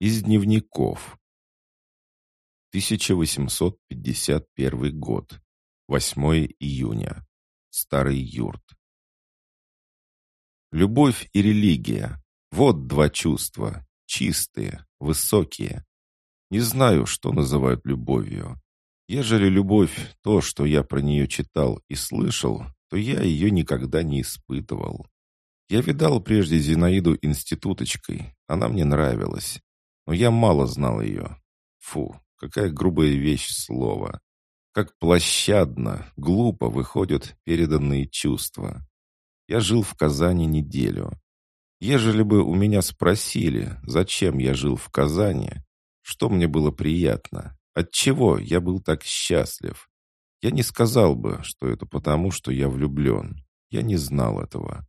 Из дневников. 1851 год. 8 июня. Старый юрт. Любовь и религия. Вот два чувства. Чистые, высокие. Не знаю, что называют любовью. Ежели любовь — то, что я про нее читал и слышал, то я ее никогда не испытывал. Я видал прежде Зинаиду институточкой, она мне нравилась, но я мало знал ее. Фу, какая грубая вещь слова. Как площадно, глупо выходят переданные чувства. Я жил в Казани неделю. Ежели бы у меня спросили, зачем я жил в Казани, что мне было приятно, отчего я был так счастлив, я не сказал бы, что это потому, что я влюблен. Я не знал этого.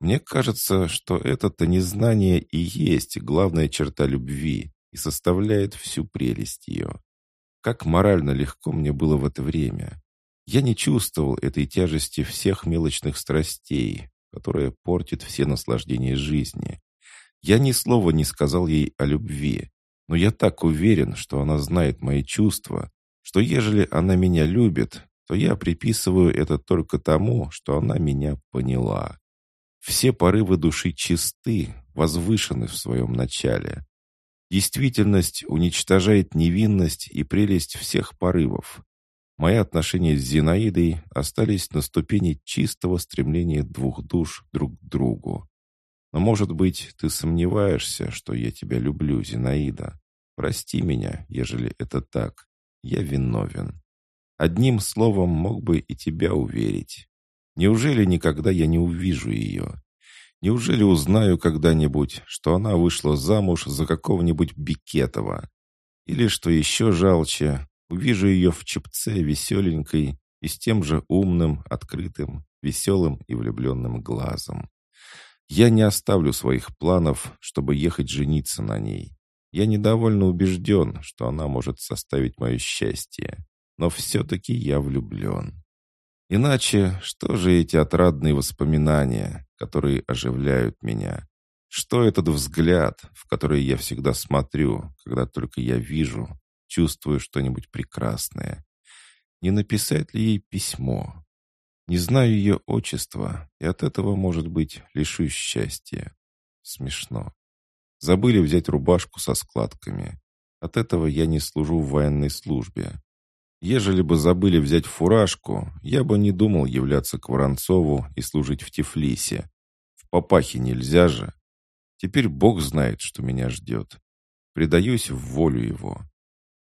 Мне кажется, что это-то незнание и есть главная черта любви и составляет всю прелесть ее. Как морально легко мне было в это время. Я не чувствовал этой тяжести всех мелочных страстей, которая портит все наслаждения жизни. Я ни слова не сказал ей о любви, но я так уверен, что она знает мои чувства, что ежели она меня любит, то я приписываю это только тому, что она меня поняла. Все порывы души чисты, возвышены в своем начале. Действительность уничтожает невинность и прелесть всех порывов. Мои отношения с Зинаидой остались на ступени чистого стремления двух душ друг к другу. Но, может быть, ты сомневаешься, что я тебя люблю, Зинаида. Прости меня, ежели это так. Я виновен. Одним словом мог бы и тебя уверить. Неужели никогда я не увижу ее? Неужели узнаю когда-нибудь, что она вышла замуж за какого-нибудь Бикетова? Или, что еще жалче, Увижу ее в чепце веселенькой и с тем же умным, открытым, веселым и влюбленным глазом. Я не оставлю своих планов, чтобы ехать жениться на ней. Я недовольно убежден, что она может составить мое счастье. Но все-таки я влюблен. Иначе что же эти отрадные воспоминания, которые оживляют меня? Что этот взгляд, в который я всегда смотрю, когда только я вижу, чувствую что-нибудь прекрасное. Не написать ли ей письмо? Не знаю ее отчества, и от этого, может быть, лишусь счастья. Смешно. Забыли взять рубашку со складками. От этого я не служу в военной службе. Ежели бы забыли взять фуражку, я бы не думал являться к Воронцову и служить в Тифлисе. В Папахе нельзя же. Теперь Бог знает, что меня ждет. Предаюсь в волю его.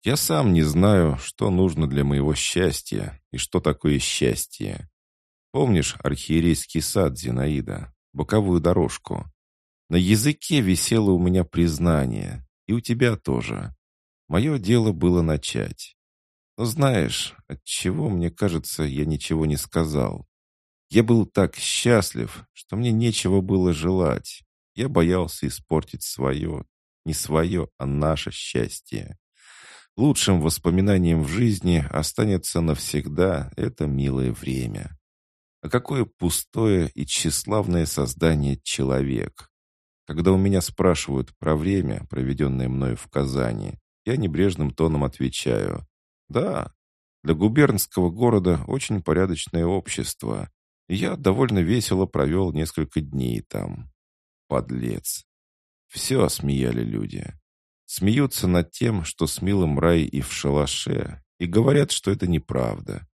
Я сам не знаю, что нужно для моего счастья и что такое счастье. Помнишь архиерейский сад Зинаида, боковую дорожку? На языке висело у меня признание, и у тебя тоже. Мое дело было начать. Знаешь, от чего мне кажется, я ничего не сказал. Я был так счастлив, что мне нечего было желать. Я боялся испортить свое, не свое, а наше счастье. Лучшим воспоминанием в жизни останется навсегда это милое время. А какое пустое и тщеславное создание человек. Когда у меня спрашивают про время, проведенное мною в Казани, я небрежным тоном отвечаю «Да, для губернского города очень порядочное общество, я довольно весело провел несколько дней там». Подлец. Все осмеяли люди. Смеются над тем, что с милым рай и в шалаше, и говорят, что это неправда.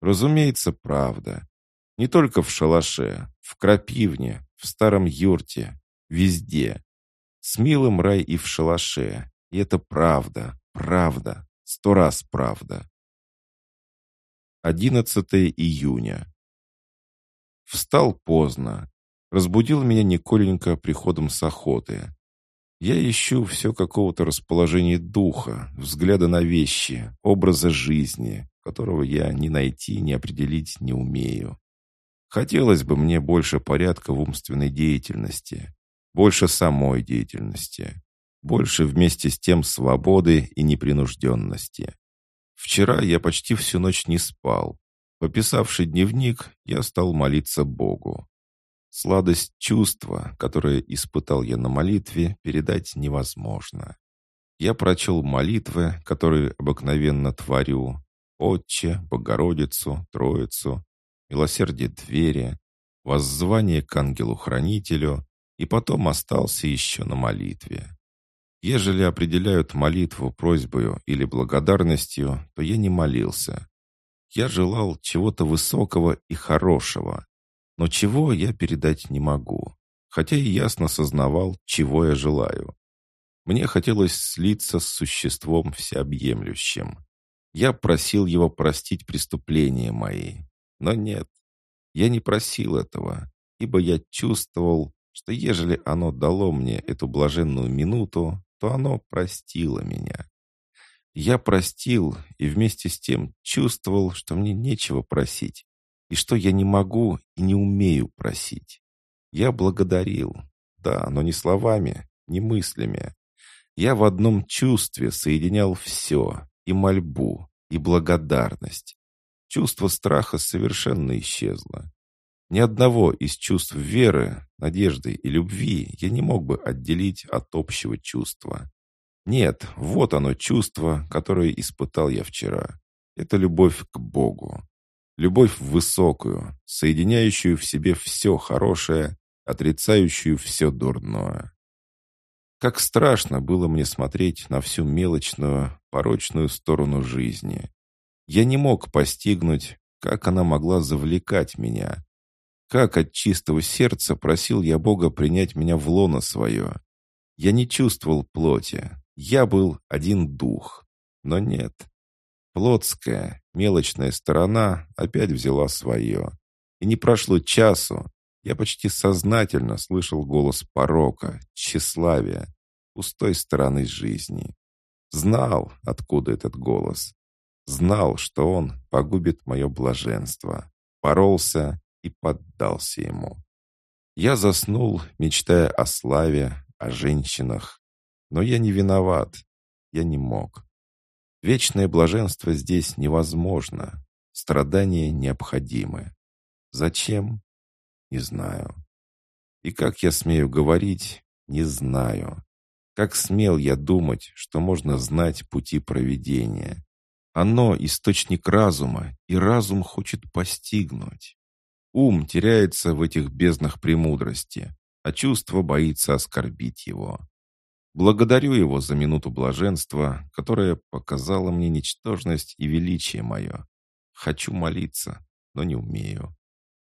Разумеется, правда. Не только в шалаше, в крапивне, в старом юрте, везде. С милым рай и в шалаше. И это правда, правда, сто раз правда. 11 июня. Встал поздно. Разбудил меня Николенька приходом с охоты. Я ищу все какого-то расположения духа, взгляда на вещи, образа жизни, которого я ни найти, ни определить не умею. Хотелось бы мне больше порядка в умственной деятельности, больше самой деятельности, больше вместе с тем свободы и непринужденности. Вчера я почти всю ночь не спал. Пописавший дневник, я стал молиться Богу. Сладость чувства, которое испытал я на молитве, передать невозможно. Я прочел молитвы, которые обыкновенно творю. Отче, Богородицу, Троицу, милосердие двери, воззвание к ангелу-хранителю, и потом остался еще на молитве. Ежели определяют молитву просьбою или благодарностью, то я не молился. Я желал чего-то высокого и хорошего, но чего я передать не могу, хотя и ясно сознавал, чего я желаю. Мне хотелось слиться с существом всеобъемлющим. Я просил его простить преступления мои, но нет, я не просил этого, ибо я чувствовал, что ежели оно дало мне эту блаженную минуту, то оно простило меня. Я простил и вместе с тем чувствовал, что мне нечего просить, и что я не могу и не умею просить. Я благодарил, да, но не словами, не мыслями. Я в одном чувстве соединял все, и мольбу, и благодарность. Чувство страха совершенно исчезло. Ни одного из чувств веры, надежды и любви я не мог бы отделить от общего чувства. Нет, вот оно чувство, которое испытал я вчера. Это любовь к Богу. Любовь высокую, соединяющую в себе все хорошее, отрицающую все дурное. Как страшно было мне смотреть на всю мелочную, порочную сторону жизни. Я не мог постигнуть, как она могла завлекать меня, как от чистого сердца просил я Бога принять меня в лоно свое. Я не чувствовал плоти. Я был один дух. Но нет. Плотская, мелочная сторона опять взяла свое. И не прошло часу. Я почти сознательно слышал голос порока, тщеславия, пустой стороны жизни. Знал, откуда этот голос. Знал, что он погубит мое блаженство. Боролся и поддался ему. Я заснул, мечтая о славе, о женщинах. Но я не виноват. Я не мог. Вечное блаженство здесь невозможно. Страдания необходимы. Зачем? Не знаю. И как я смею говорить, не знаю. Как смел я думать, что можно знать пути проведения. Оно — источник разума, и разум хочет постигнуть. Ум теряется в этих безднах премудрости, а чувство боится оскорбить его. Благодарю его за минуту блаженства, которая показала мне ничтожность и величие мое. Хочу молиться, но не умею.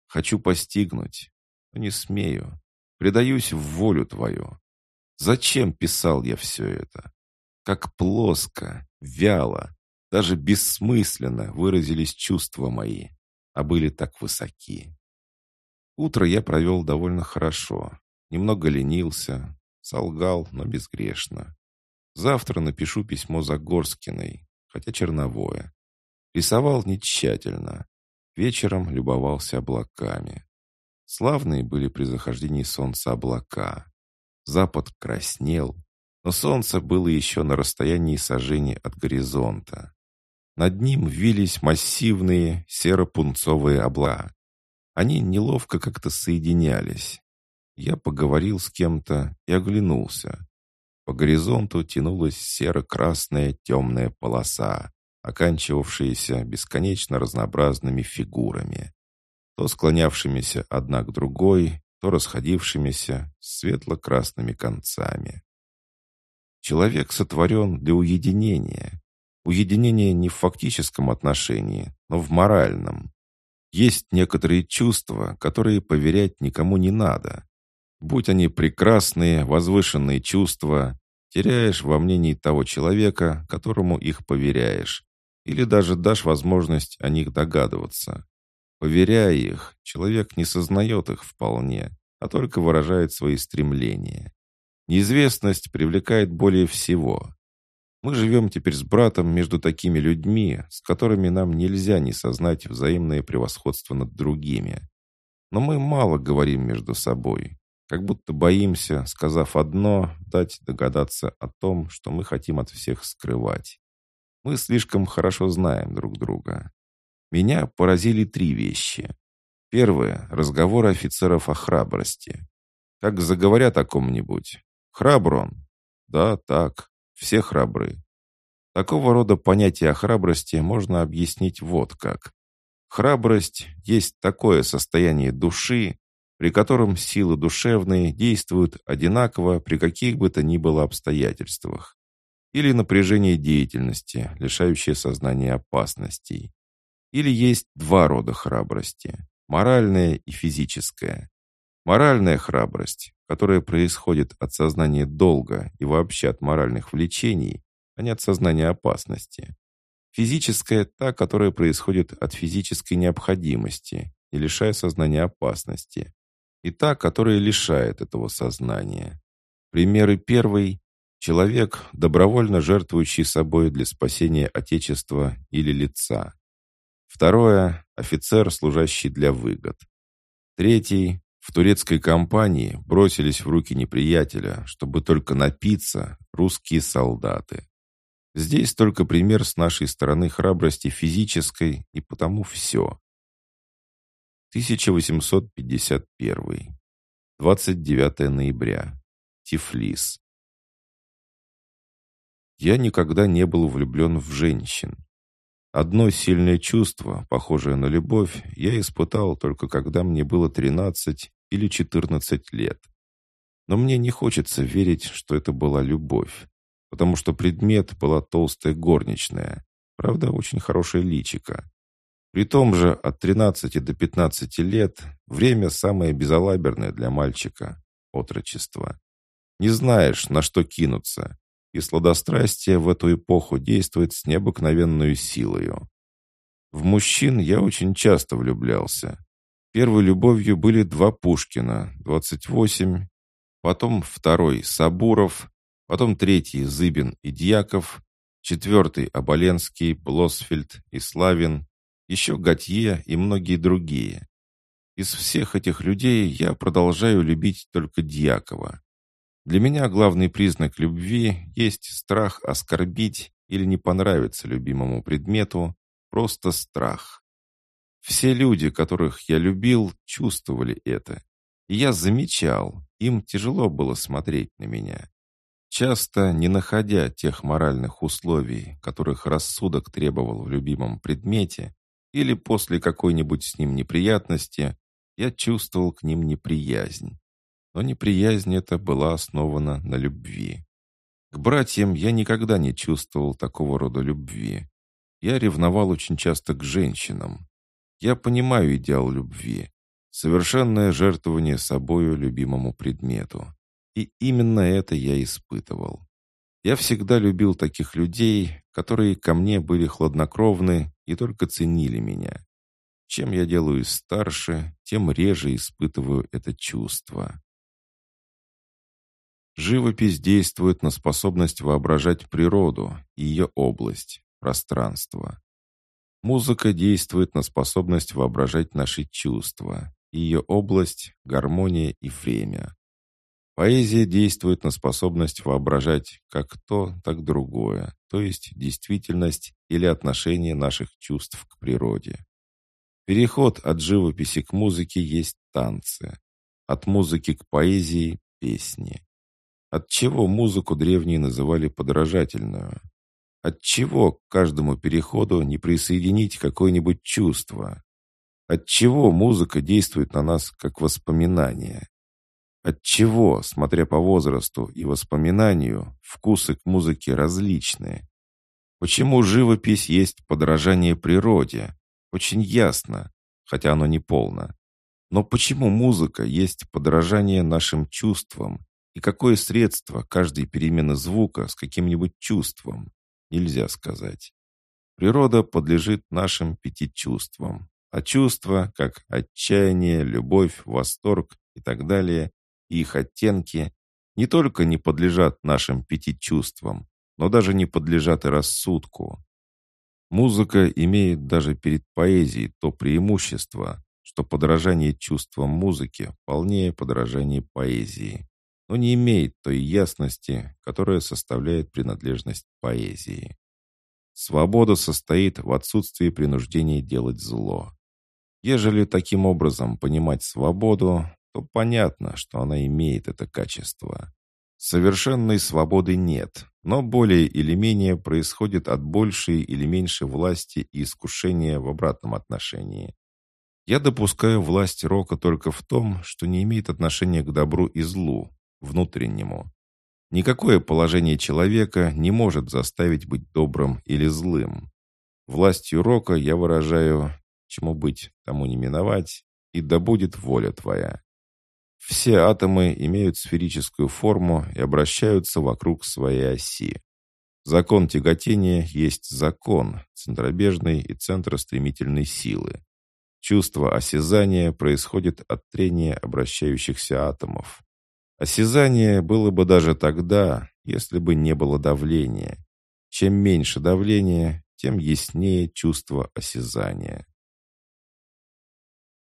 Хочу постигнуть, но не смею. Предаюсь в волю твою. Зачем писал я все это? Как плоско, вяло, даже бессмысленно выразились чувства мои, а были так высоки. Утро я провел довольно хорошо. Немного ленился, солгал, но безгрешно. Завтра напишу письмо Загорскиной, хотя черновое. Рисовал не тщательно. Вечером любовался облаками. Славные были при захождении солнца облака. Запад краснел, но солнце было еще на расстоянии сажений от горизонта. Над ним вились массивные серо-пунцовые обла, они неловко как-то соединялись. Я поговорил с кем-то и оглянулся. По горизонту тянулась серо-красная темная полоса, оканчивавшаяся бесконечно разнообразными фигурами, то склонявшимися одна к другой, то расходившимися светло-красными концами. Человек сотворен для уединения. Уединение не в фактическом отношении, но в моральном. Есть некоторые чувства, которые поверять никому не надо. Будь они прекрасные, возвышенные чувства, теряешь во мнении того человека, которому их поверяешь, или даже дашь возможность о них догадываться. Поверяя их, человек не сознает их вполне, а только выражает свои стремления. Неизвестность привлекает более всего. Мы живем теперь с братом между такими людьми, с которыми нам нельзя не сознать взаимное превосходство над другими. Но мы мало говорим между собой, как будто боимся, сказав одно, дать догадаться о том, что мы хотим от всех скрывать. Мы слишком хорошо знаем друг друга. Меня поразили три вещи. Первое — разговор офицеров о храбрости. Как заговорят о ком-нибудь. Храбр он? Да, так. Все храбры. Такого рода понятие о храбрости можно объяснить вот как. Храбрость есть такое состояние души, при котором силы душевные действуют одинаково при каких бы то ни было обстоятельствах. Или напряжение деятельности, лишающее сознания опасностей. Или есть два рода храбрости – моральная и физическая. Моральная храбрость, которая происходит от сознания долга и вообще от моральных влечений, а не от сознания опасности. Физическая – та, которая происходит от физической необходимости и лишая сознания опасности. И та, которая лишает этого сознания. Примеры первой – человек, добровольно жертвующий собой для спасения Отечества или лица. Второе – офицер, служащий для выгод. Третий – в турецкой компании бросились в руки неприятеля, чтобы только напиться русские солдаты. Здесь только пример с нашей стороны храбрости физической, и потому все. 1851. 29 ноября. Тифлис. Я никогда не был влюблен в женщин. Одно сильное чувство, похожее на любовь, я испытал только когда мне было 13 или 14 лет. Но мне не хочется верить, что это была любовь, потому что предмет была толстая горничная, правда, очень хорошая личика. При том же от 13 до 15 лет время самое безалаберное для мальчика – отрочество. Не знаешь, на что кинуться, и сладострастие в эту эпоху действует с необыкновенной силою. В мужчин я очень часто влюблялся. Первой любовью были два Пушкина, 28, потом второй Сабуров, потом третий Зыбин и Дьяков, четвертый Оболенский, Блосфельд и Славин, еще Готье и многие другие. Из всех этих людей я продолжаю любить только Дьякова. Для меня главный признак любви есть страх оскорбить или не понравиться любимому предмету, просто страх. Все люди, которых я любил, чувствовали это. И я замечал, им тяжело было смотреть на меня. Часто, не находя тех моральных условий, которых рассудок требовал в любимом предмете, или после какой-нибудь с ним неприятности, я чувствовал к ним неприязнь но неприязнь эта была основана на любви. К братьям я никогда не чувствовал такого рода любви. Я ревновал очень часто к женщинам. Я понимаю идеал любви. Совершенное жертвование собою любимому предмету. И именно это я испытывал. Я всегда любил таких людей, которые ко мне были хладнокровны и только ценили меня. Чем я делаюсь старше, тем реже испытываю это чувство. Живопись действует на способность воображать природу и ее область, пространство. Музыка действует на способность воображать наши чувства, ее область, гармония и время. Поэзия действует на способность воображать как то, так другое, то есть действительность или отношение наших чувств к природе. Переход от живописи к музыке есть танцы, от музыки к поэзии – песни. Отчего музыку древние называли подражательную? Отчего к каждому переходу не присоединить какое-нибудь чувство? Отчего музыка действует на нас как воспоминание? Отчего, смотря по возрасту и воспоминанию, вкусы к музыке различны? Почему живопись есть подражание природе? Очень ясно, хотя оно не полно. Но почему музыка есть подражание нашим чувствам, и какое средство каждой перемены звука с каким-нибудь чувством? Нельзя сказать. Природа подлежит нашим пяти чувствам. А чувства, как отчаяние, любовь, восторг и так далее, и их оттенки, не только не подлежат нашим пяти чувствам, но даже не подлежат и рассудку. Музыка имеет даже перед поэзией то преимущество, что подражание чувствам музыки полнее подражание поэзии но не имеет той ясности, которая составляет принадлежность поэзии. Свобода состоит в отсутствии принуждения делать зло. Ежели таким образом понимать свободу, то понятно, что она имеет это качество. Совершенной свободы нет, но более или менее происходит от большей или меньшей власти и искушения в обратном отношении. Я допускаю власть Рока только в том, что не имеет отношения к добру и злу, внутреннему. Никакое положение человека не может заставить быть добрым или злым. Властью Рока я выражаю, чему быть, тому не миновать, и да будет воля твоя. Все атомы имеют сферическую форму и обращаются вокруг своей оси. Закон тяготения есть закон центробежной и центростремительной силы. Чувство осязания происходит от трения обращающихся атомов. Осязание было бы даже тогда, если бы не было давления. Чем меньше давления, тем яснее чувство осязания.